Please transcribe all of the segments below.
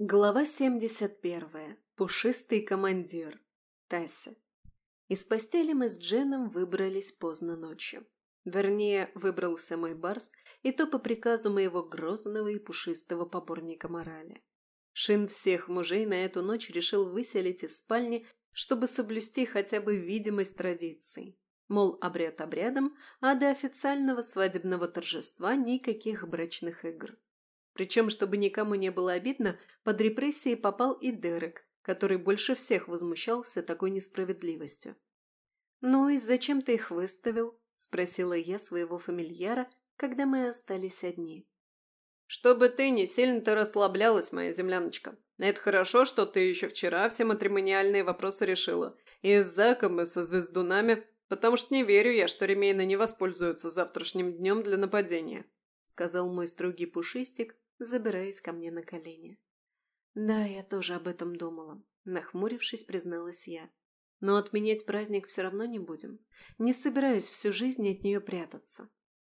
Глава 71. Пушистый командир. Тася. Из постели мы с Дженом выбрались поздно ночью. Вернее, выбрался мой барс, и то по приказу моего грозного и пушистого поборника морали. Шин всех мужей на эту ночь решил выселить из спальни, чтобы соблюсти хотя бы видимость традиций. Мол, обряд обрядом, а до официального свадебного торжества никаких брачных игр. Причем, чтобы никому не было обидно, под репрессии попал и Дерек, который больше всех возмущался такой несправедливостью. «Ну и зачем ты их выставил?» – спросила я своего фамильяра, когда мы остались одни. «Чтобы ты не сильно-то расслаблялась, моя земляночка. Это хорошо, что ты еще вчера все матримониальные вопросы решила. И с Заком, и со звездунами, потому что не верю я, что Ремейна не воспользуются завтрашним днем для нападения», – сказал мой строгий пушистик, забираясь ко мне на колени. «Да, я тоже об этом думала», — нахмурившись, призналась я. «Но отменять праздник все равно не будем. Не собираюсь всю жизнь от нее прятаться».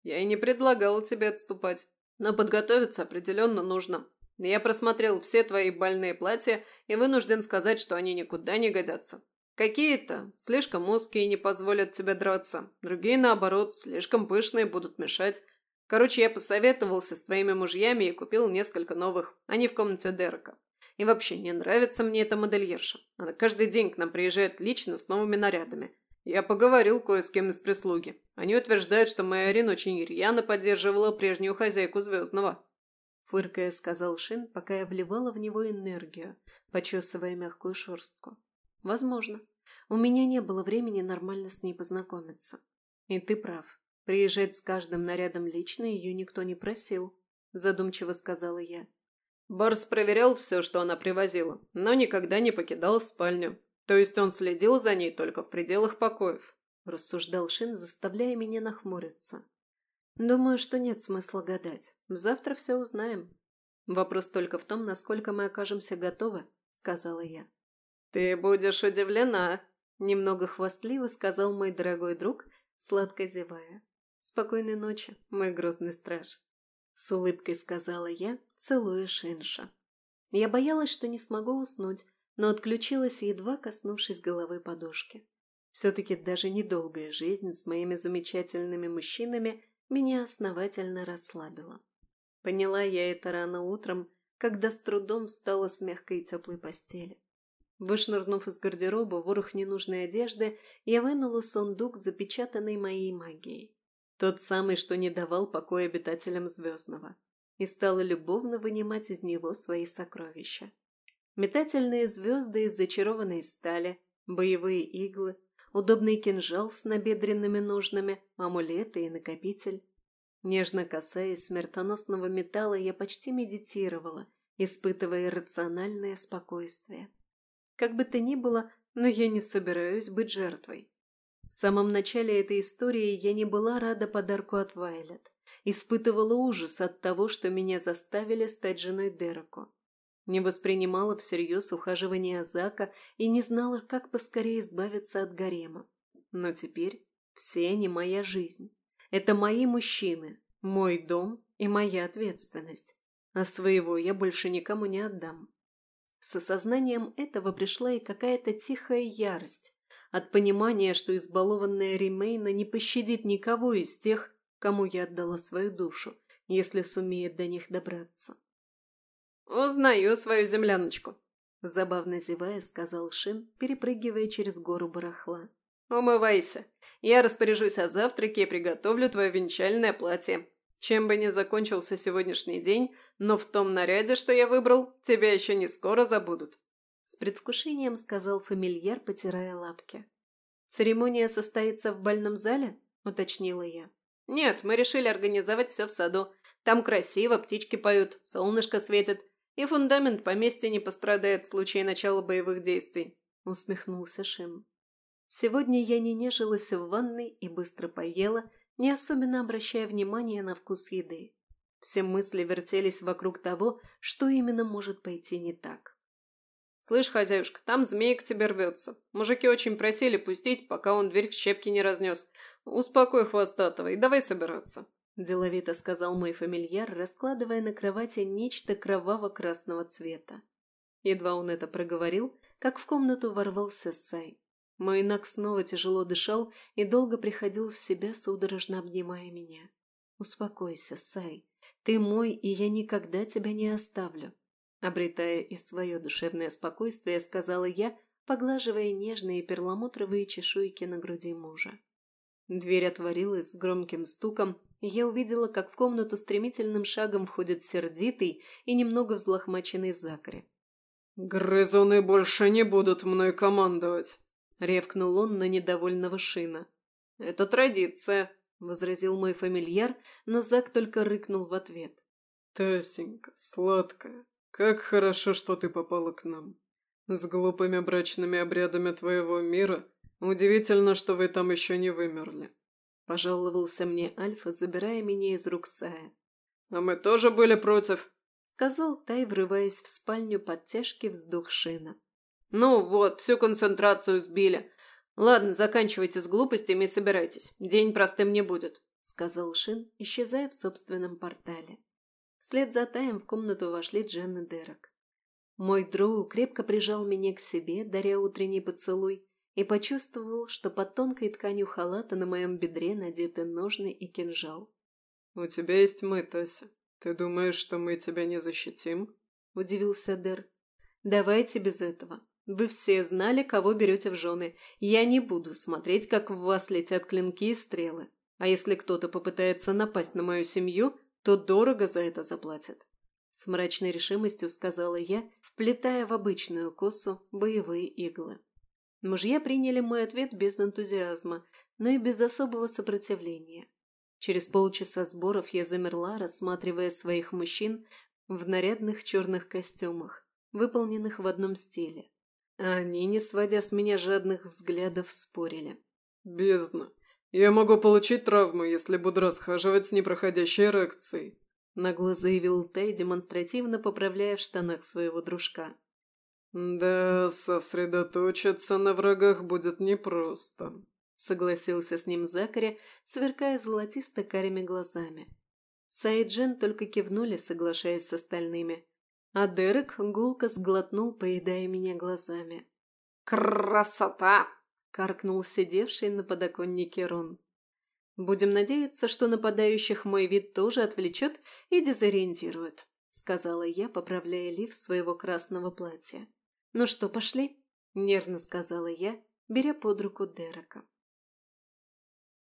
«Я и не предлагала тебе отступать. Но подготовиться определенно нужно. Я просмотрел все твои больные платья и вынужден сказать, что они никуда не годятся. Какие-то слишком узкие не позволят тебе драться, другие, наоборот, слишком пышные будут мешать, Короче, я посоветовался с твоими мужьями и купил несколько новых. Они в комнате Дерека. И вообще, не нравится мне эта модельерша. Она каждый день к нам приезжает лично с новыми нарядами. Я поговорил кое с кем из прислуги. Они утверждают, что Майорин очень рьяно поддерживала прежнюю хозяйку Звездного. Фыркая, сказал Шин, пока я вливала в него энергию, почесывая мягкую шерстку. Возможно. У меня не было времени нормально с ней познакомиться. И ты прав. Приезжать с каждым нарядом лично ее никто не просил, задумчиво сказала я. Барс проверял все, что она привозила, но никогда не покидал спальню. То есть он следил за ней только в пределах покоев, рассуждал Шин, заставляя меня нахмуриться. Думаю, что нет смысла гадать. Завтра все узнаем. Вопрос только в том, насколько мы окажемся готовы, сказала я. Ты будешь удивлена, немного хвастливо сказал мой дорогой друг, сладко зевая. «Спокойной ночи, мой грозный страж», — с улыбкой сказала я, целуя Шинша. Я боялась, что не смогу уснуть, но отключилась, едва коснувшись головы подушки. Все-таки даже недолгая жизнь с моими замечательными мужчинами меня основательно расслабила. Поняла я это рано утром, когда с трудом встала с мягкой и теплой постели. Вышнырнув из гардероба ворох ненужной одежды, я вынула сундук, запечатанный моей магией. Тот самый, что не давал покоя обитателям Звездного, и стала любовно вынимать из него свои сокровища. Метательные звезды из зачарованной стали, боевые иглы, удобный кинжал с набедренными ножнами, амулеты и накопитель. Нежно касаясь смертоносного металла, я почти медитировала, испытывая рациональное спокойствие. Как бы то ни было, но я не собираюсь быть жертвой. В самом начале этой истории я не была рада подарку от Вайлет. Испытывала ужас от того, что меня заставили стать женой Дереку. Не воспринимала всерьез ухаживание Зака и не знала, как поскорее избавиться от гарема. Но теперь все они моя жизнь. Это мои мужчины, мой дом и моя ответственность. А своего я больше никому не отдам. С осознанием этого пришла и какая-то тихая ярость, от понимания, что избалованная Ремейна не пощадит никого из тех, кому я отдала свою душу, если сумеет до них добраться. «Узнаю свою земляночку», — забавно зевая, сказал Шин, перепрыгивая через гору барахла. «Умывайся. Я распоряжусь о завтраке и приготовлю твое венчальное платье. Чем бы ни закончился сегодняшний день, но в том наряде, что я выбрал, тебя еще не скоро забудут». С предвкушением сказал фамильяр, потирая лапки. «Церемония состоится в бальном зале?» – уточнила я. «Нет, мы решили организовать все в саду. Там красиво, птички поют, солнышко светит, и фундамент поместья не пострадает в случае начала боевых действий», – усмехнулся Шим. Сегодня я не нежилась в ванной и быстро поела, не особенно обращая внимание на вкус еды. Все мысли вертелись вокруг того, что именно может пойти не так. «Слышь, хозяюшка, там змей к тебе рвется. Мужики очень просили пустить, пока он дверь в щепки не разнес. Успокой хвостатого и давай собираться». — деловито сказал мой фамильяр, раскладывая на кровати нечто кроваво-красного цвета. Едва он это проговорил, как в комнату ворвался Сай. Мой Нак снова тяжело дышал и долго приходил в себя, судорожно обнимая меня. «Успокойся, Сай. Ты мой, и я никогда тебя не оставлю». Обретая и свое душевное спокойствие, сказала я, поглаживая нежные перламутровые чешуйки на груди мужа. Дверь отворилась с громким стуком, и я увидела, как в комнату стремительным шагом входит сердитый и немного взлохмаченный Закари. «Грызуны больше не будут мной командовать», — ревкнул он на недовольного Шина. «Это традиция», — возразил мой фамильяр, но Зак только рыкнул в ответ. «Тасенька, сладкая, как хорошо, что ты попала к нам. С глупыми брачными обрядами твоего мира удивительно, что вы там еще не вымерли», — пожаловался мне Альфа, забирая меня из рук Сая. «А мы тоже были против», — сказал Тай, врываясь в спальню под тяжкий вздох Шина. «Ну вот, всю концентрацию сбили. Ладно, заканчивайте с глупостями и собирайтесь. День простым не будет», — сказал Шин, исчезая в собственном портале. Вслед за Таем в комнату вошли Джен и Дерек. Мой дроу крепко прижал меня к себе, даря утренний поцелуй, и почувствовал, что под тонкой тканью халата на моем бедре надеты ножны и кинжал. «У тебя есть мы, Тася. Ты думаешь, что мы тебя не защитим?» – удивился Дер. «Давайте без этого. Вы все знали, кого берете в жены. Я не буду смотреть, как в вас летят клинки и стрелы. А если кто-то попытается напасть на мою семью, то дорого за это заплатят». С мрачной решимостью сказала я, вплетая в обычную косу боевые иглы. Мужья приняли мой ответ без энтузиазма, но и без особого сопротивления. Через полчаса сборов я замерла, рассматривая своих мужчин в нарядных черных костюмах, выполненных в одном стиле. А они, не сводя с меня жадных взглядов, спорили. «Бездна. Я могу получить травму, если буду расхаживать с непроходящей эрекцией», нагло заявил Тэй, демонстративно поправляя в штанах своего дружка. «Да, сосредоточиться на врагах будет непросто», — согласился с ним Закари, сверкая золотисто-карими глазами. Сайджен только кивнули, соглашаясь с остальными, а Дерек гулко сглотнул, поедая меня глазами. «Красота!» — каркнул сидевший на подоконнике Рон. «Будем надеяться, что нападающих мой вид тоже отвлечет и дезориентирует», — сказала я, поправляя лиф своего красного платья. «Ну что, пошли?» – нервно сказала я, беря под руку Дерека.